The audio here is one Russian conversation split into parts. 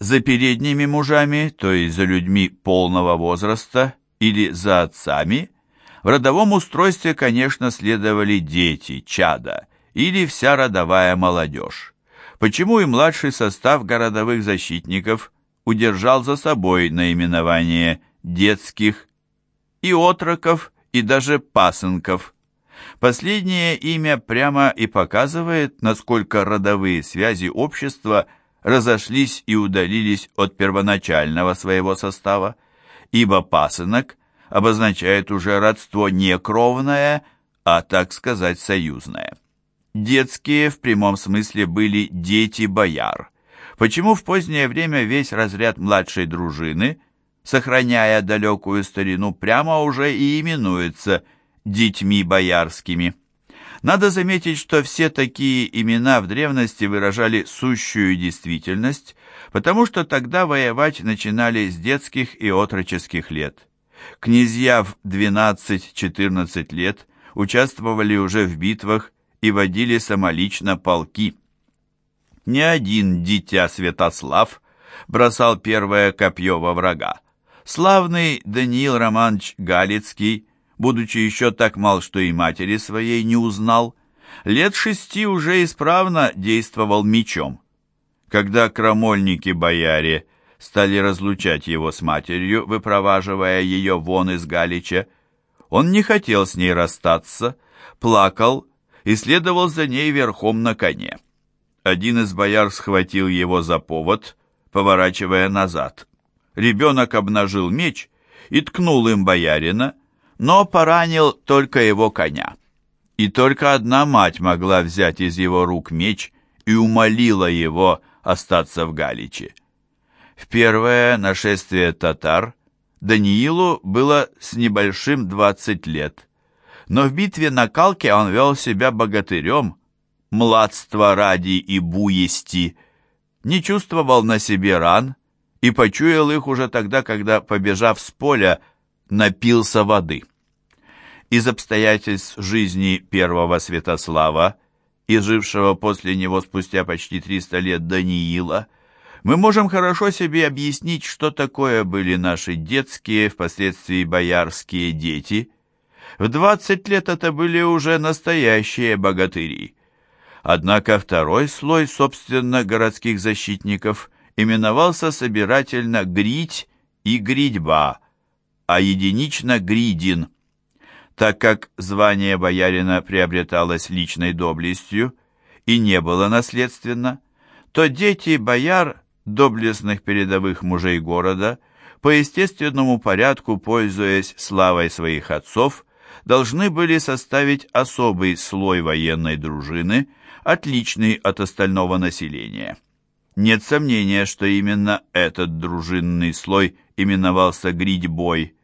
За передними мужами, то есть за людьми полного возраста или за отцами, в родовом устройстве, конечно, следовали дети, чада или вся родовая молодежь. Почему и младший состав городовых защитников удержал за собой наименование детских и отроков, и даже пасынков. Последнее имя прямо и показывает, насколько родовые связи общества разошлись и удалились от первоначального своего состава, ибо пасынок обозначает уже родство не кровное, а, так сказать, союзное. Детские в прямом смысле были дети бояр. Почему в позднее время весь разряд младшей дружины, сохраняя далекую старину, прямо уже и именуется детьми боярскими? Надо заметить, что все такие имена в древности выражали сущую действительность, потому что тогда воевать начинали с детских и отроческих лет. Князья в 12-14 лет участвовали уже в битвах и водили самолично полки. Ни один дитя Святослав бросал первое копье во врага. Славный Даниил Романович Галицкий, будучи еще так мал, что и матери своей не узнал, лет шести уже исправно действовал мечом. Когда крамольники-бояре стали разлучать его с матерью, выпроваживая ее вон из Галича, он не хотел с ней расстаться, плакал и следовал за ней верхом на коне. Один из бояр схватил его за повод, поворачивая назад. Ребенок обнажил меч и ткнул им боярина, но поранил только его коня. И только одна мать могла взять из его рук меч и умолила его остаться в Галиче. В первое нашествие татар Даниилу было с небольшим двадцать лет но в битве на Калке он вел себя богатырем, младства ради и буести, не чувствовал на себе ран и почуял их уже тогда, когда, побежав с поля, напился воды. Из обстоятельств жизни первого Святослава и жившего после него спустя почти 300 лет Даниила, мы можем хорошо себе объяснить, что такое были наши детские, впоследствии боярские дети – в двадцать лет это были уже настоящие богатыри. Однако второй слой, собственно, городских защитников именовался собирательно грить и гридьба, а единично гридин. Так как звание боярина приобреталось личной доблестью и не было наследственно, то дети бояр, доблестных передовых мужей города, по естественному порядку, пользуясь славой своих отцов, должны были составить особый слой военной дружины, отличный от остального населения. Нет сомнения, что именно этот дружинный слой именовался гридьбой.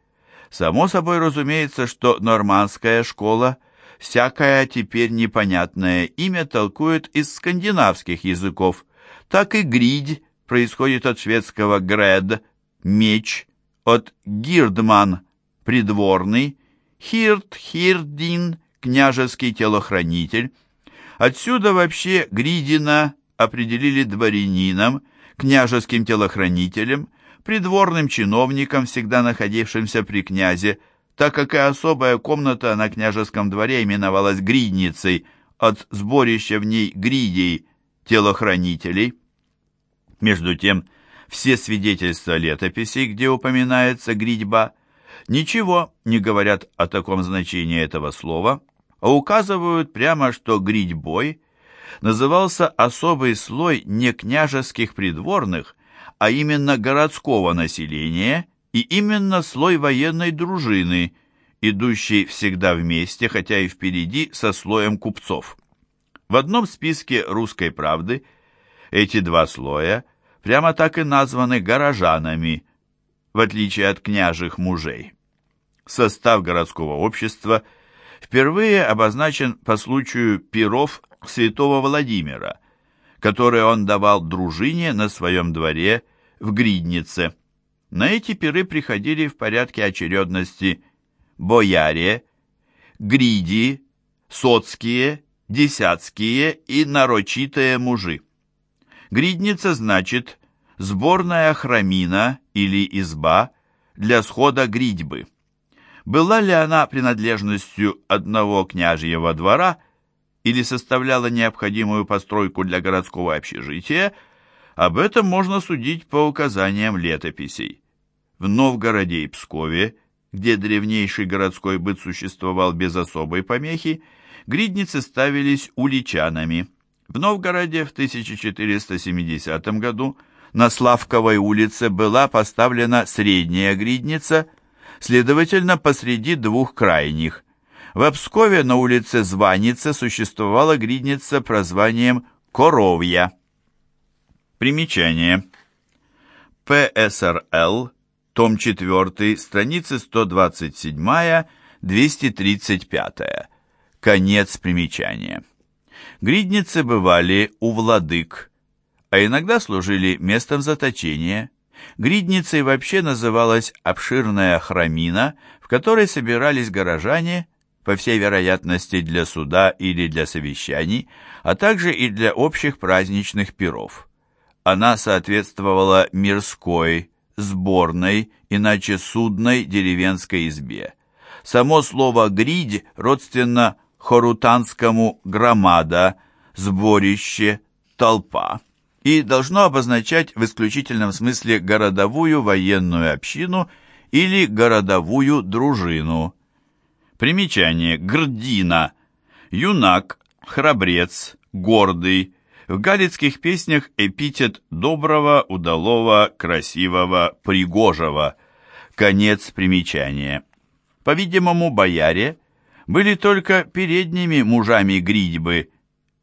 Само собой разумеется, что нормандская школа всякое теперь непонятное имя толкует из скандинавских языков, так и гридь происходит от шведского гред, меч, от гирдман, придворный, Хирт, Хирдин, княжеский телохранитель. Отсюда вообще Гридина определили дворянином, княжеским телохранителем, придворным чиновником, всегда находившимся при князе, так как и особая комната на княжеском дворе именовалась гридницей, от сборища в ней гридей, телохранителей. Между тем, все свидетельства летописей, где упоминается гридьба, ничего не говорят о таком значении этого слова, а указывают прямо, что гридьбой назывался особый слой не княжеских придворных, а именно городского населения и именно слой военной дружины, идущий всегда вместе, хотя и впереди, со слоем купцов. В одном списке «Русской правды» эти два слоя прямо так и названы горожанами, в отличие от княжих мужей. Состав городского общества впервые обозначен по случаю перов святого Владимира, которые он давал дружине на своем дворе в Гриднице. На эти пиры приходили в порядке очередности бояре, гриди, соцкие, десятские и нарочитые мужи. Гридница значит сборная храмина или изба для схода гридьбы. Была ли она принадлежностью одного княжьего двора или составляла необходимую постройку для городского общежития, об этом можно судить по указаниям летописей. В Новгороде и Пскове, где древнейший городской быт существовал без особой помехи, гридницы ставились уличанами. В Новгороде в 1470 году на Славковой улице была поставлена средняя гридница, следовательно, посреди двух крайних. В Пскове на улице Званица существовала гридница прозванием Коровья. Примечание. ПСРЛ, том 4, страницы 127-235. Конец примечания. Гридницы бывали у владык, а иногда служили местом заточения. Гридницей вообще называлась обширная храмина, в которой собирались горожане, по всей вероятности для суда или для совещаний, а также и для общих праздничных пиров. Она соответствовала мирской, сборной, иначе судной деревенской избе. Само слово «гридь» родственно хорутанскому «громада», «сборище», «толпа» и должно обозначать в исключительном смысле городовую военную общину или городовую дружину. Примечание. Грдина. Юнак, храбрец, гордый. В галицких песнях эпитет доброго, удалого, красивого, пригожего. Конец примечания. По-видимому, бояре – были только передними мужами гридьбы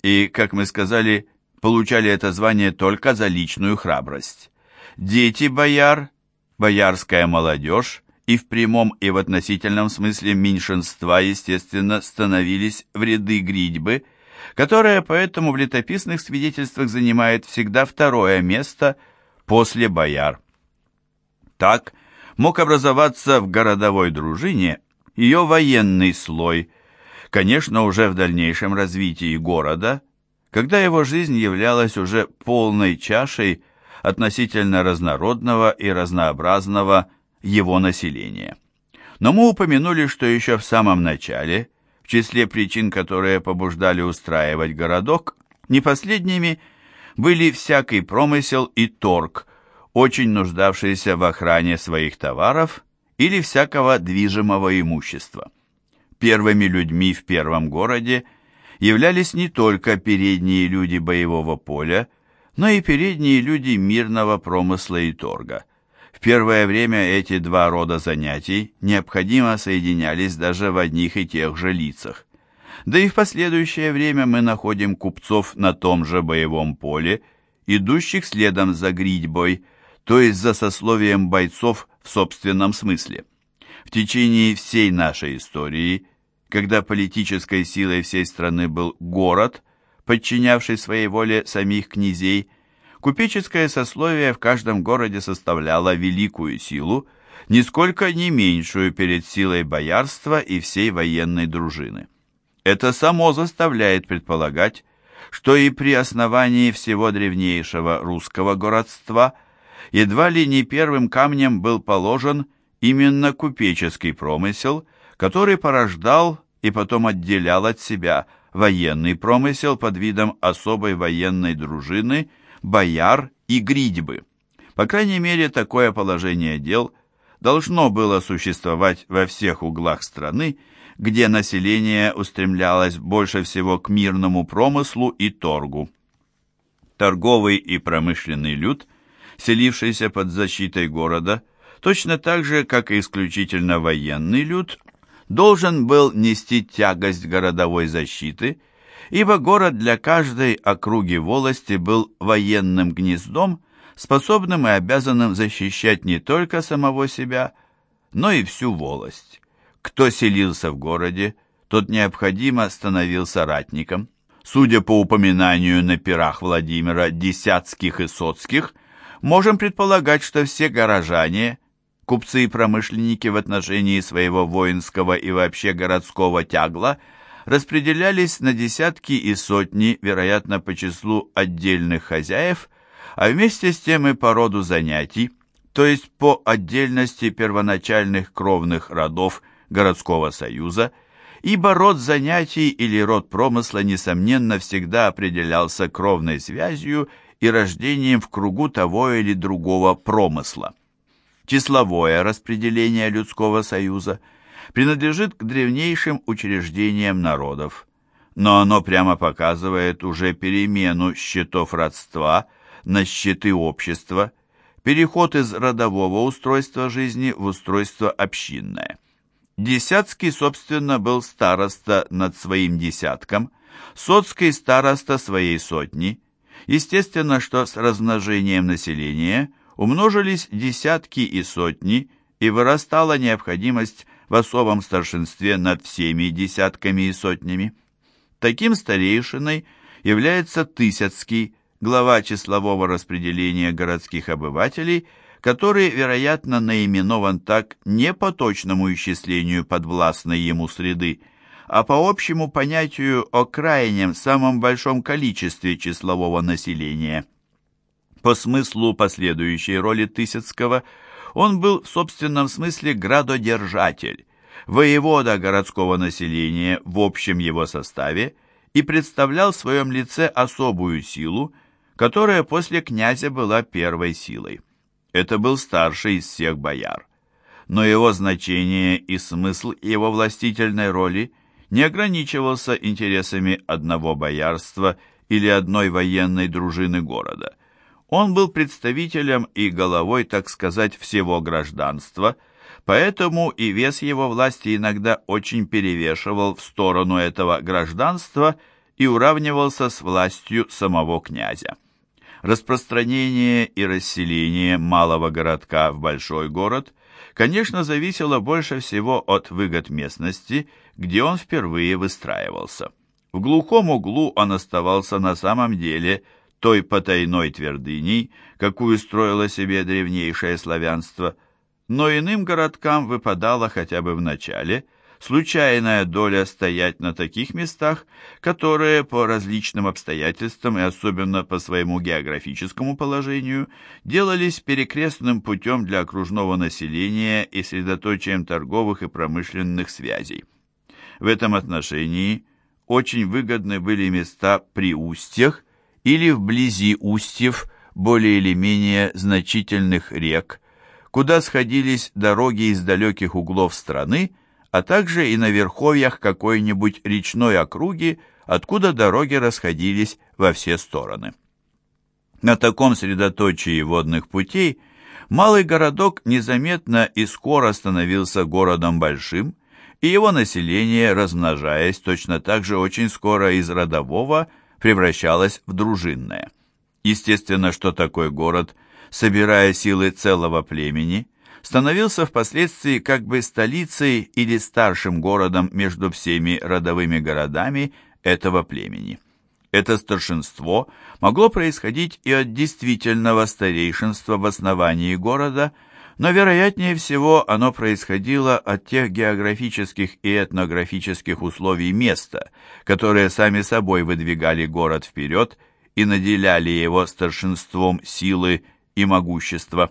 и, как мы сказали, получали это звание только за личную храбрость. Дети бояр, боярская молодежь и в прямом и в относительном смысле меньшинства, естественно, становились в ряды гридьбы, которая поэтому в летописных свидетельствах занимает всегда второе место после бояр. Так мог образоваться в городовой дружине ее военный слой, конечно, уже в дальнейшем развитии города, когда его жизнь являлась уже полной чашей относительно разнородного и разнообразного его населения. Но мы упомянули, что еще в самом начале, в числе причин, которые побуждали устраивать городок, не последними были всякий промысел и торг, очень нуждавшиеся в охране своих товаров или всякого движимого имущества. Первыми людьми в первом городе являлись не только передние люди боевого поля, но и передние люди мирного промысла и торга. Первое время эти два рода занятий необходимо соединялись даже в одних и тех же лицах. Да и в последующее время мы находим купцов на том же боевом поле, идущих следом за гридьбой, то есть за сословием бойцов в собственном смысле. В течение всей нашей истории, когда политической силой всей страны был город, подчинявший своей воле самих князей, купеческое сословие в каждом городе составляло великую силу, нисколько не меньшую перед силой боярства и всей военной дружины. Это само заставляет предполагать, что и при основании всего древнейшего русского городства – едва ли не первым камнем был положен именно купеческий промысел, который порождал и потом отделял от себя военный промысел под видом особой военной дружины, бояр и гридьбы. По крайней мере, такое положение дел должно было существовать во всех углах страны, где население устремлялось больше всего к мирному промыслу и торгу. Торговый и промышленный люд селившийся под защитой города, точно так же, как и исключительно военный люд, должен был нести тягость городовой защиты, ибо город для каждой округи волости был военным гнездом, способным и обязанным защищать не только самого себя, но и всю волость. Кто селился в городе, тот необходимо становился ратником. Судя по упоминанию на пирах Владимира десятских и соцких, можем предполагать, что все горожане, купцы и промышленники в отношении своего воинского и вообще городского тягла распределялись на десятки и сотни, вероятно, по числу отдельных хозяев, а вместе с тем и по роду занятий, то есть по отдельности первоначальных кровных родов городского союза, ибо род занятий или род промысла, несомненно, всегда определялся кровной связью и рождением в кругу того или другого промысла. Числовое распределение людского союза принадлежит к древнейшим учреждениям народов, но оно прямо показывает уже перемену счетов родства на счеты общества, переход из родового устройства жизни в устройство общинное. Десятский, собственно, был староста над своим десятком, соцкий староста своей сотни – Естественно, что с размножением населения умножились десятки и сотни, и вырастала необходимость в особом старшинстве над всеми десятками и сотнями. Таким старейшиной является Тысяцкий, глава числового распределения городских обывателей, который, вероятно, наименован так не по точному исчислению подвластной ему среды, а по общему понятию о крайнем самом большом количестве числового населения. По смыслу последующей роли Тысяцкого он был в собственном смысле градодержатель, воевода городского населения в общем его составе и представлял в своем лице особую силу, которая после князя была первой силой. Это был старший из всех бояр. Но его значение и смысл его властительной роли – не ограничивался интересами одного боярства или одной военной дружины города. Он был представителем и головой, так сказать, всего гражданства, поэтому и вес его власти иногда очень перевешивал в сторону этого гражданства и уравнивался с властью самого князя. Распространение и расселение малого городка в большой город, конечно, зависело больше всего от выгод местности – где он впервые выстраивался. В глухом углу он оставался на самом деле той потайной твердыней, какую строило себе древнейшее славянство, но иным городкам выпадало хотя бы в начале случайная доля стоять на таких местах, которые по различным обстоятельствам и особенно по своему географическому положению делались перекрестным путем для окружного населения и средоточием торговых и промышленных связей. В этом отношении очень выгодны были места при устьях или вблизи устьев более или менее значительных рек, куда сходились дороги из далеких углов страны, а также и на верховьях какой-нибудь речной округи, откуда дороги расходились во все стороны. На таком средоточии водных путей малый городок незаметно и скоро становился городом большим, и его население, размножаясь, точно так же очень скоро из родового превращалось в дружинное. Естественно, что такой город, собирая силы целого племени, становился впоследствии как бы столицей или старшим городом между всеми родовыми городами этого племени. Это старшинство могло происходить и от действительного старейшинства в основании города – но вероятнее всего оно происходило от тех географических и этнографических условий места, которые сами собой выдвигали город вперед и наделяли его старшинством силы и могущества.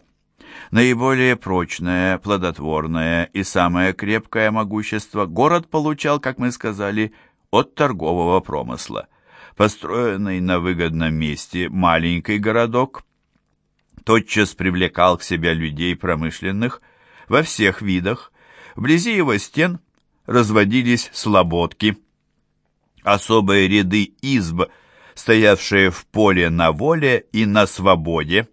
Наиболее прочное, плодотворное и самое крепкое могущество город получал, как мы сказали, от торгового промысла. Построенный на выгодном месте маленький городок тотчас привлекал к себе людей промышленных во всех видах. Вблизи его стен разводились слободки. Особые ряды изб, стоявшие в поле на воле и на свободе.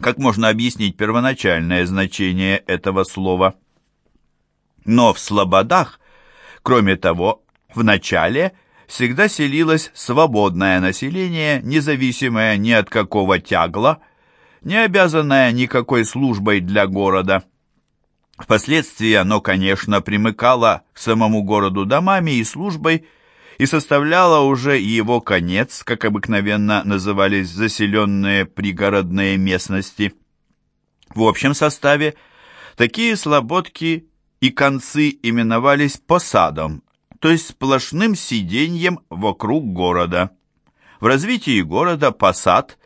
Как можно объяснить первоначальное значение этого слова? Но в слободах, кроме того, в начале всегда селилось свободное население, независимое ни от какого тягла, не обязанное никакой службой для города. Впоследствии оно, конечно, примыкало к самому городу домами и службой и составляло уже его конец, как обыкновенно назывались заселенные пригородные местности. В общем составе такие слободки и концы именовались посадом, то есть сплошным сиденьем вокруг города. В развитии города посад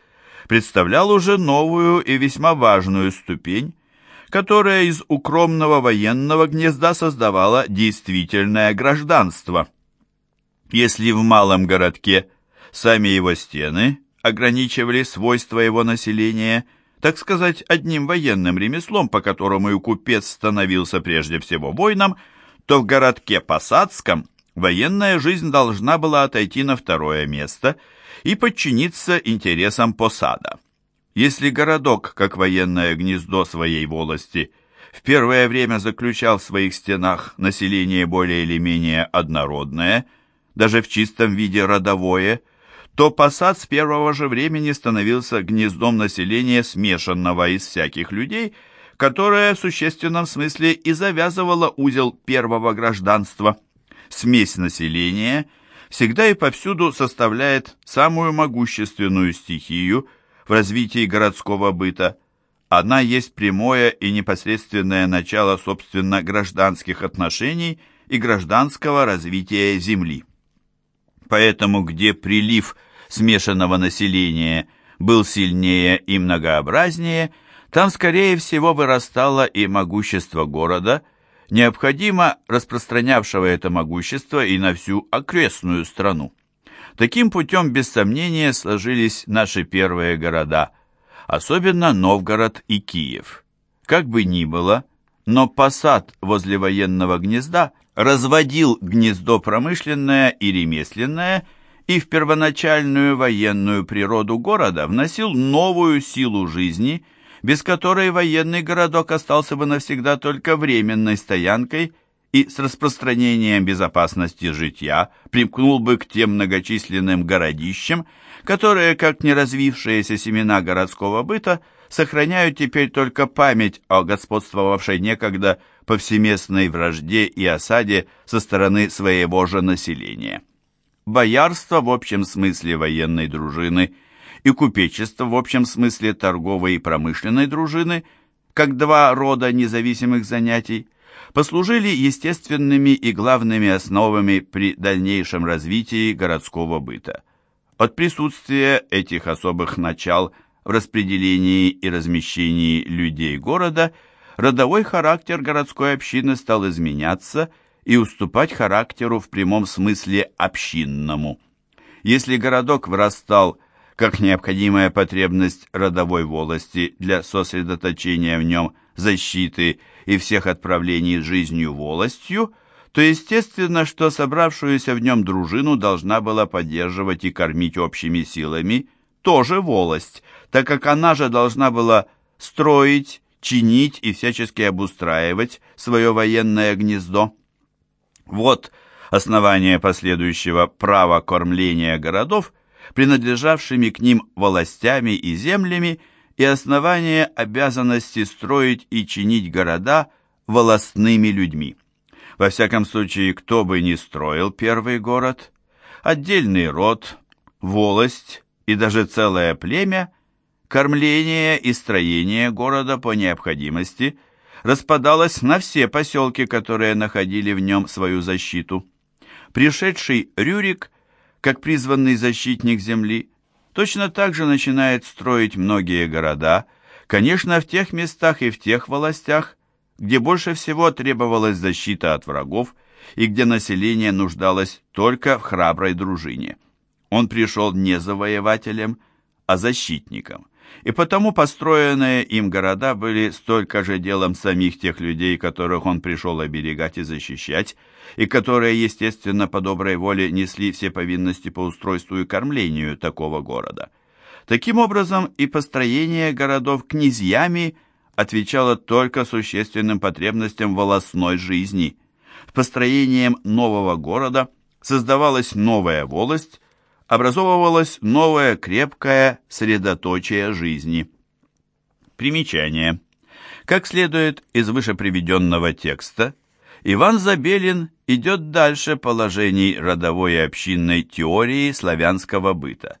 представлял уже новую и весьма важную ступень, которая из укромного военного гнезда создавала действительное гражданство. Если в малом городке сами его стены ограничивали свойства его населения, так сказать, одним военным ремеслом, по которому и купец становился прежде всего воином, то в городке Посадском военная жизнь должна была отойти на второе место и подчиниться интересам посада. Если городок, как военное гнездо своей волости, в первое время заключал в своих стенах население более или менее однородное, даже в чистом виде родовое, то посад с первого же времени становился гнездом населения смешанного из всяких людей, которое в существенном смысле и завязывало узел первого гражданства. Смесь населения всегда и повсюду составляет самую могущественную стихию в развитии городского быта. Она есть прямое и непосредственное начало, собственно, гражданских отношений и гражданского развития земли. Поэтому, где прилив смешанного населения был сильнее и многообразнее – там, скорее всего, вырастало и могущество города, необходимо распространявшего это могущество и на всю окрестную страну. Таким путем, без сомнения, сложились наши первые города, особенно Новгород и Киев. Как бы ни было, но посад возле военного гнезда разводил гнездо промышленное и ремесленное и в первоначальную военную природу города вносил новую силу жизни – без которой военный городок остался бы навсегда только временной стоянкой и с распространением безопасности житья примкнул бы к тем многочисленным городищам, которые, как неразвившиеся семена городского быта, сохраняют теперь только память о господствовавшей некогда повсеместной вражде и осаде со стороны своего же населения. Боярство в общем смысле военной дружины – и купечество в общем смысле торговой и промышленной дружины, как два рода независимых занятий, послужили естественными и главными основами при дальнейшем развитии городского быта. От присутствия этих особых начал в распределении и размещении людей города родовой характер городской общины стал изменяться и уступать характеру в прямом смысле общинному. Если городок вырастал как необходимая потребность родовой волости для сосредоточения в нем защиты и всех отправлений жизнью волостью, то естественно, что собравшуюся в нем дружину должна была поддерживать и кормить общими силами тоже волость, так как она же должна была строить, чинить и всячески обустраивать свое военное гнездо. Вот основание последующего права кормления городов – принадлежавшими к ним властями и землями, и основание обязанности строить и чинить города волостными людьми. Во всяком случае, кто бы ни строил первый город, отдельный род, волость и даже целое племя, кормление и строение города по необходимости распадалось на все поселки, которые находили в нем свою защиту. Пришедший Рюрик как призванный защитник земли, точно так же начинает строить многие города, конечно, в тех местах и в тех властях, где больше всего требовалась защита от врагов и где население нуждалось только в храброй дружине. Он пришел не завоевателем, а защитником – и потому построенные им города были столько же делом самих тех людей, которых он пришел оберегать и защищать, и которые, естественно, по доброй воле несли все повинности по устройству и кормлению такого города. Таким образом, и построение городов князьями отвечало только существенным потребностям волосной жизни. С построением нового города создавалась новая волость, образовывалось новое крепкое средоточие жизни. Примечание. Как следует из выше приведенного текста, Иван Забелин идет дальше положений родовой и общинной теории славянского быта.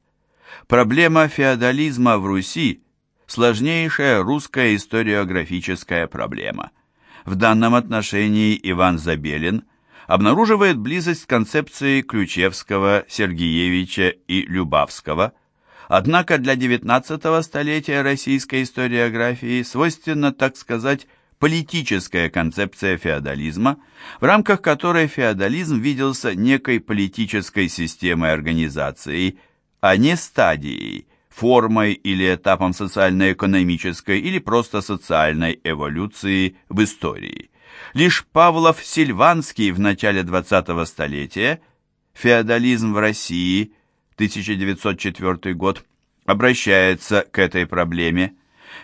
Проблема феодализма в Руси – сложнейшая русская историографическая проблема. В данном отношении Иван Забелин – обнаруживает близость концепции Ключевского, Сергеевича и Любавского. Однако для XIX столетия российской историографии свойственна, так сказать, политическая концепция феодализма, в рамках которой феодализм виделся некой политической системой организации, а не стадией, формой или этапом социально-экономической или просто социальной эволюции в истории. Лишь Павлов Сильванский в начале XX столетия «Феодализм в России» 1904 год обращается к этой проблеме.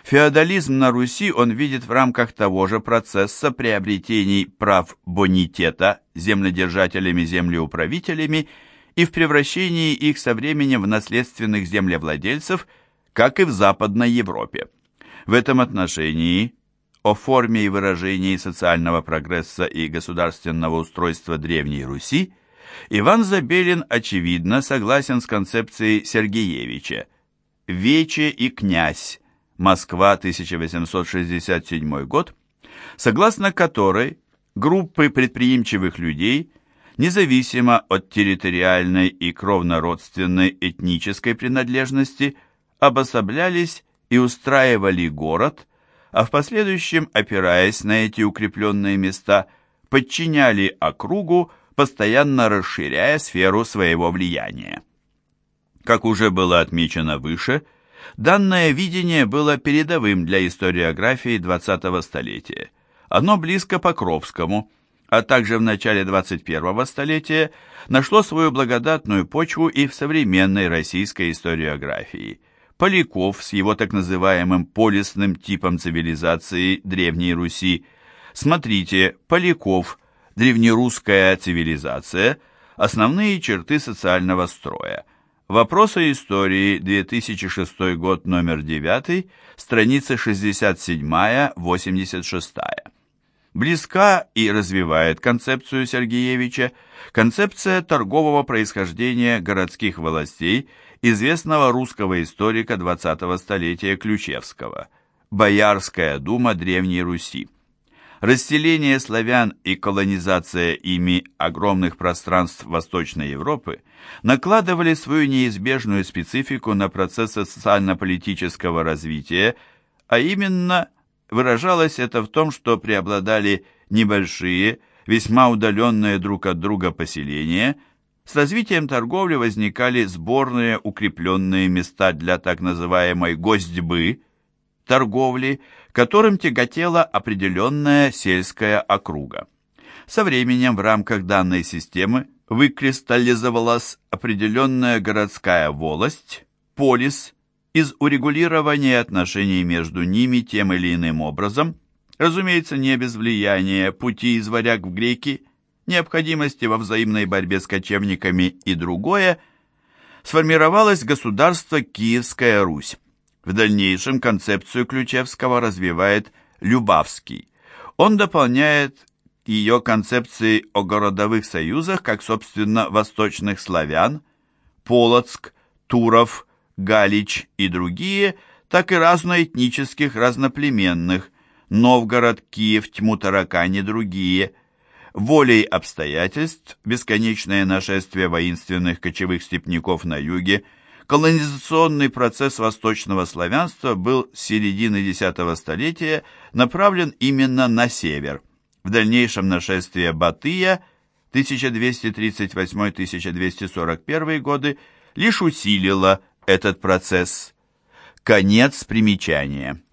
Феодализм на Руси он видит в рамках того же процесса приобретений прав бонитета земледержателями-землеуправителями и в превращении их со временем в наследственных землевладельцев, как и в Западной Европе. В этом отношении о форме и выражении социального прогресса и государственного устройства Древней Руси Иван Забелин, очевидно, согласен с концепцией Сергеевича «Вече и князь. Москва, 1867 год», согласно которой группы предприимчивых людей, независимо от территориальной и кровнородственной этнической принадлежности, обособлялись и устраивали город, а в последующем, опираясь на эти укрепленные места, подчиняли округу, постоянно расширяя сферу своего влияния. Как уже было отмечено выше, данное видение было передовым для историографии XX столетия. Оно близко Покровскому, а также в начале 21 столетия нашло свою благодатную почву и в современной российской историографии. Поляков с его так называемым полисным типом цивилизации Древней Руси. Смотрите, Поляков – древнерусская цивилизация, основные черты социального строя. Вопросы истории, 2006 год, номер 9, страница 67-86. Близка и развивает концепцию Сергеевича концепция торгового происхождения городских властей известного русского историка 20-го столетия Ключевского «Боярская дума Древней Руси». Расселение славян и колонизация ими огромных пространств Восточной Европы накладывали свою неизбежную специфику на процессы социально-политического развития, а именно выражалось это в том, что преобладали небольшие, весьма удаленные друг от друга поселения, с развитием торговли возникали сборные укрепленные места для так называемой «гостьбы», торговли, которым тяготела определенная сельская округа. Со временем в рамках данной системы выкристаллизовалась определенная городская волость, полис, из урегулирования отношений между ними тем или иным образом, разумеется, не без влияния пути из варяг в греки, необходимости во взаимной борьбе с кочевниками и другое, сформировалось государство Киевская Русь. В дальнейшем концепцию Ключевского развивает Любавский. Он дополняет ее концепции о городовых союзах, как, собственно, восточных славян, Полоцк, Туров, Галич и другие, так и разноэтнических, разноплеменных, Новгород, Киев, Тьму-Таракань и другие. Волей обстоятельств, бесконечное нашествие воинственных кочевых степняков на юге – Колонизационный процесс восточного славянства был с середины X столетия направлен именно на север. В дальнейшем нашествие Батыя 1238-1241 годы лишь усилило этот процесс. Конец примечания.